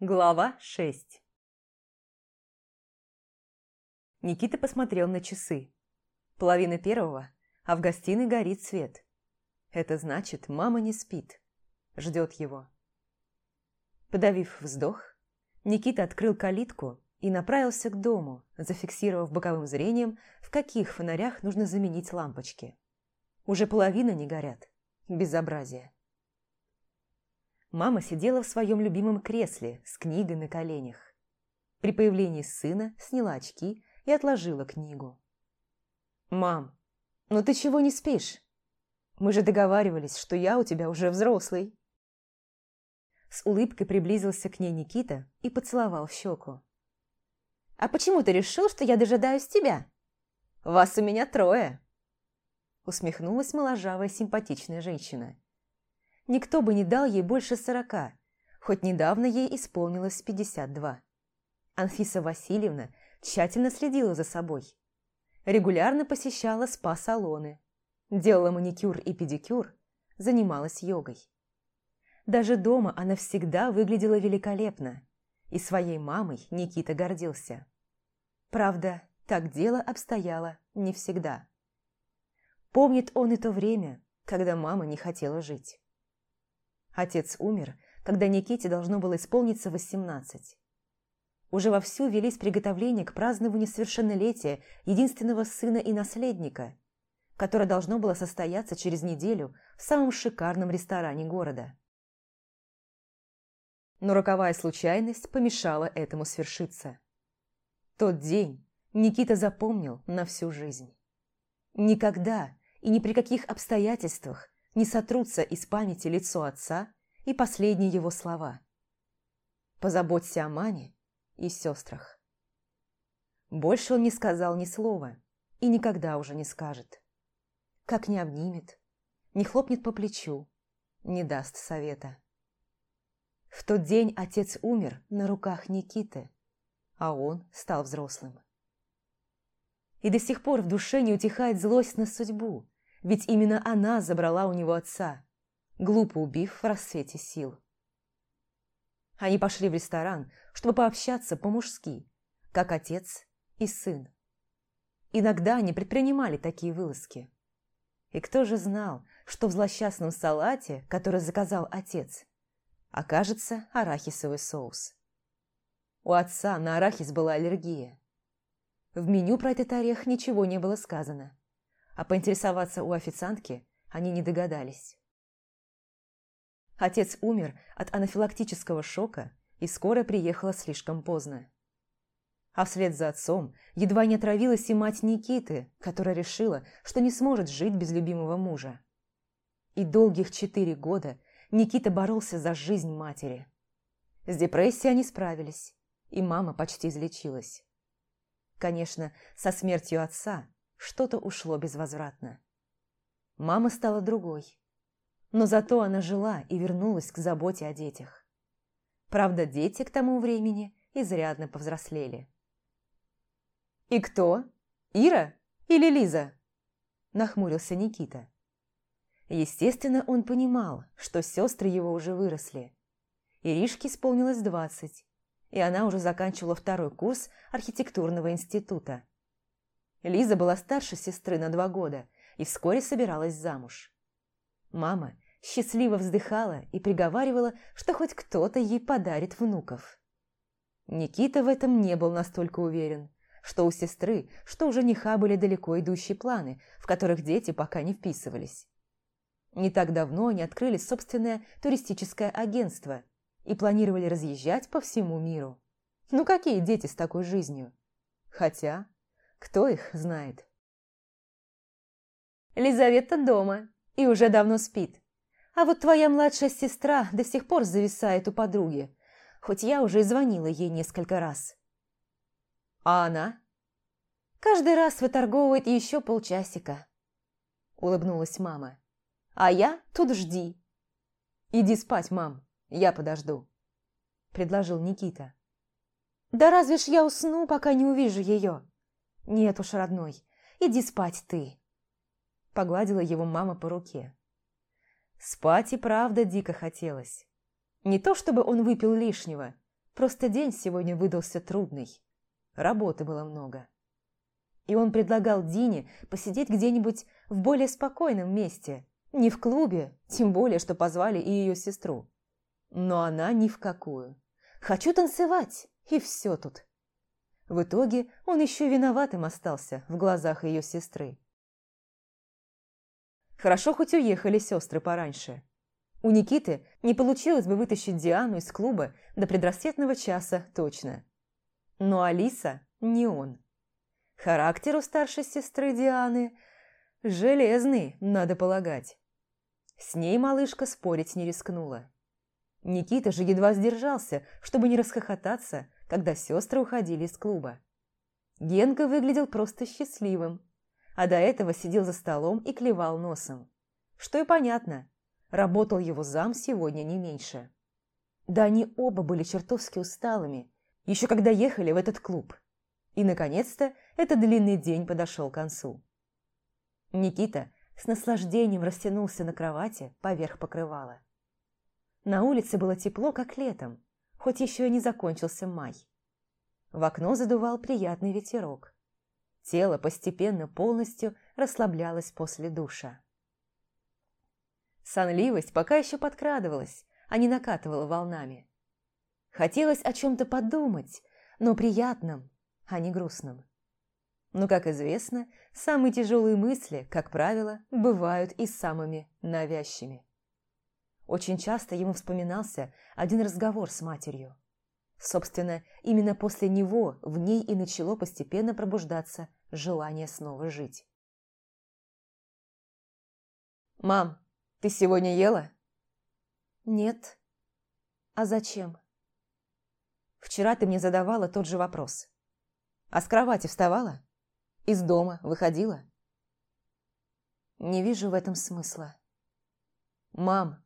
Глава 6 Никита посмотрел на часы. Половина первого, а в гостиной горит свет. Это значит, мама не спит. Ждет его. Подавив вздох, Никита открыл калитку и направился к дому, зафиксировав боковым зрением, в каких фонарях нужно заменить лампочки. Уже половина не горят. Безобразие. Мама сидела в своем любимом кресле с книгой на коленях. При появлении сына сняла очки и отложила книгу. «Мам, ну ты чего не спишь? Мы же договаривались, что я у тебя уже взрослый». С улыбкой приблизился к ней Никита и поцеловал в щеку. «А почему ты решил, что я дожидаюсь тебя? Вас у меня трое!» Усмехнулась моложавая симпатичная женщина. Никто бы не дал ей больше сорока, хоть недавно ей исполнилось пятьдесят два. Анфиса Васильевна тщательно следила за собой. Регулярно посещала спа-салоны, делала маникюр и педикюр, занималась йогой. Даже дома она всегда выглядела великолепно, и своей мамой Никита гордился. Правда, так дело обстояло не всегда. Помнит он и то время, когда мама не хотела жить. Отец умер, когда Никите должно было исполниться восемнадцать. Уже вовсю велись приготовления к празднованию совершеннолетия единственного сына и наследника, которое должно было состояться через неделю в самом шикарном ресторане города. Но роковая случайность помешала этому свершиться. Тот день Никита запомнил на всю жизнь. Никогда и ни при каких обстоятельствах не сотрутся из памяти лицо отца и последние его слова. «Позаботься о маме и сестрах». Больше он не сказал ни слова и никогда уже не скажет. Как не обнимет, не хлопнет по плечу, не даст совета. В тот день отец умер на руках Никиты, а он стал взрослым. И до сих пор в душе не утихает злость на судьбу, ведь именно она забрала у него отца, глупо убив в рассвете сил. Они пошли в ресторан, чтобы пообщаться по-мужски, как отец и сын. Иногда они предпринимали такие вылазки. И кто же знал, что в злосчастном салате, который заказал отец, окажется арахисовый соус. У отца на арахис была аллергия. В меню про этот орех ничего не было сказано а поинтересоваться у официантки они не догадались. Отец умер от анафилактического шока, и скоро приехала слишком поздно. А вслед за отцом едва не отравилась и мать Никиты, которая решила, что не сможет жить без любимого мужа. И долгих четыре года Никита боролся за жизнь матери. С депрессией они справились, и мама почти излечилась. Конечно, со смертью отца что-то ушло безвозвратно. Мама стала другой. Но зато она жила и вернулась к заботе о детях. Правда, дети к тому времени изрядно повзрослели. «И кто? Ира или Лиза?» – нахмурился Никита. Естественно, он понимал, что сестры его уже выросли. Иришке исполнилось двадцать, и она уже заканчивала второй курс архитектурного института. Лиза была старше сестры на два года и вскоре собиралась замуж. Мама счастливо вздыхала и приговаривала, что хоть кто-то ей подарит внуков. Никита в этом не был настолько уверен, что у сестры, что у жениха были далеко идущие планы, в которых дети пока не вписывались. Не так давно они открыли собственное туристическое агентство и планировали разъезжать по всему миру. Ну какие дети с такой жизнью? Хотя кто их знает? Лизавета дома и уже давно спит. А вот твоя младшая сестра до сих пор зависает у подруги, хоть я уже и звонила ей несколько раз. А она? Каждый раз выторговывает еще полчасика. Улыбнулась мама. А я тут жди. Иди спать, мам, я подожду. Предложил Никита. Да разве ж я усну, пока не увижу ее? «Нет уж, родной, иди спать ты!» Погладила его мама по руке. Спать и правда дико хотелось. Не то чтобы он выпил лишнего, Просто день сегодня выдался трудный. Работы было много. И он предлагал Дине посидеть где-нибудь в более спокойном месте. Не в клубе, тем более, что позвали и ее сестру. Но она ни в какую. «Хочу танцевать!» И все тут. В итоге он еще виноватым остался в глазах ее сестры. Хорошо хоть уехали сестры пораньше. У Никиты не получилось бы вытащить Диану из клуба до предрассветного часа точно. Но Алиса не он. Характер у старшей сестры Дианы железный, надо полагать. С ней малышка спорить не рискнула. Никита же едва сдержался, чтобы не расхохотаться, когда сестры уходили из клуба. Генка выглядел просто счастливым, а до этого сидел за столом и клевал носом. Что и понятно, работал его зам сегодня не меньше. Да они оба были чертовски усталыми, еще когда ехали в этот клуб. И, наконец-то, этот длинный день подошел к концу. Никита с наслаждением растянулся на кровати поверх покрывала. На улице было тепло, как летом, хоть еще и не закончился май. В окно задувал приятный ветерок. Тело постепенно полностью расслаблялось после душа. Сонливость пока еще подкрадывалась, а не накатывала волнами. Хотелось о чем-то подумать, но приятном, а не грустном. Но, как известно, самые тяжелые мысли, как правило, бывают и самыми навязчивыми. Очень часто ему вспоминался один разговор с матерью. Собственно, именно после него в ней и начало постепенно пробуждаться желание снова жить. «Мам, ты сегодня ела?» «Нет. А зачем?» «Вчера ты мне задавала тот же вопрос. А с кровати вставала? Из дома выходила?» «Не вижу в этом смысла». «Мам,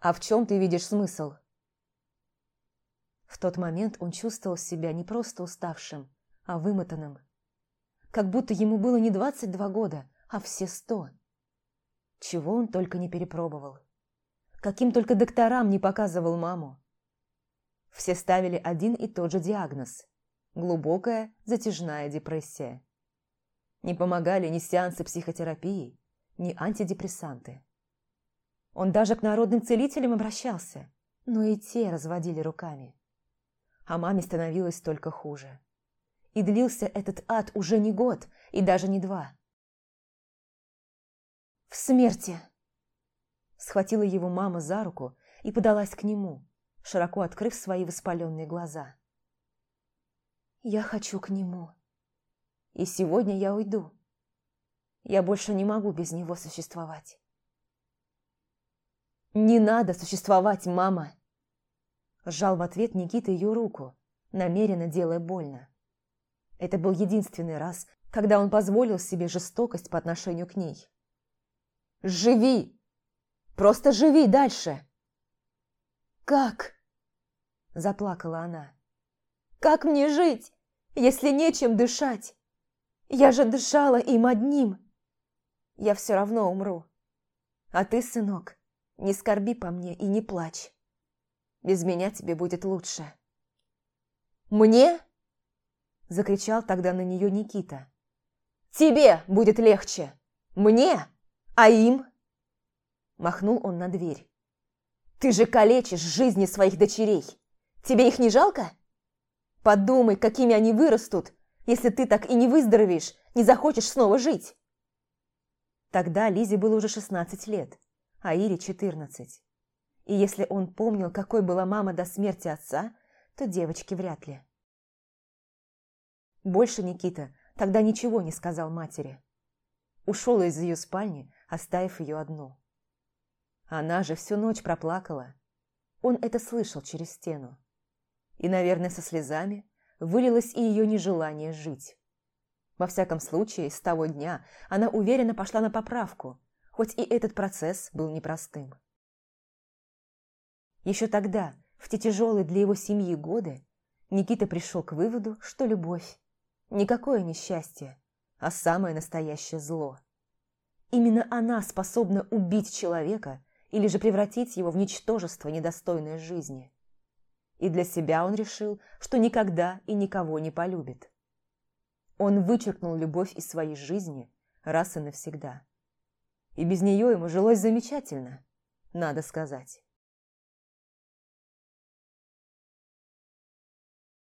а в чем ты видишь смысл?» В тот момент он чувствовал себя не просто уставшим, а вымотанным. Как будто ему было не 22 года, а все сто. Чего он только не перепробовал. Каким только докторам не показывал маму. Все ставили один и тот же диагноз – глубокая затяжная депрессия. Не помогали ни сеансы психотерапии, ни антидепрессанты. Он даже к народным целителям обращался, но и те разводили руками а маме становилось только хуже. И длился этот ад уже не год и даже не два. «В смерти!» Схватила его мама за руку и подалась к нему, широко открыв свои воспаленные глаза. «Я хочу к нему. И сегодня я уйду. Я больше не могу без него существовать». «Не надо существовать, мама!» Сжал в ответ Никита ее руку, намеренно делая больно. Это был единственный раз, когда он позволил себе жестокость по отношению к ней. «Живи! Просто живи дальше!» «Как?» – заплакала она. «Как мне жить, если нечем дышать? Я же дышала им одним. Я все равно умру. А ты, сынок, не скорби по мне и не плачь. Без меня тебе будет лучше». «Мне?» – закричал тогда на нее Никита. «Тебе будет легче! Мне? А им?» Махнул он на дверь. «Ты же калечишь жизни своих дочерей! Тебе их не жалко? Подумай, какими они вырастут, если ты так и не выздоровеешь, не захочешь снова жить!» Тогда Лизе было уже 16 лет, а Ире 14. И если он помнил, какой была мама до смерти отца, то девочке вряд ли. Больше Никита тогда ничего не сказал матери. Ушел из ее спальни, оставив ее одну. Она же всю ночь проплакала. Он это слышал через стену. И, наверное, со слезами вылилось и ее нежелание жить. Во всяком случае, с того дня она уверенно пошла на поправку, хоть и этот процесс был непростым. Еще тогда, в те тяжелые для его семьи годы, Никита пришел к выводу, что любовь – никакое несчастье, а самое настоящее зло. Именно она способна убить человека или же превратить его в ничтожество, недостойное жизни. И для себя он решил, что никогда и никого не полюбит. Он вычеркнул любовь из своей жизни раз и навсегда. И без нее ему жилось замечательно, надо сказать.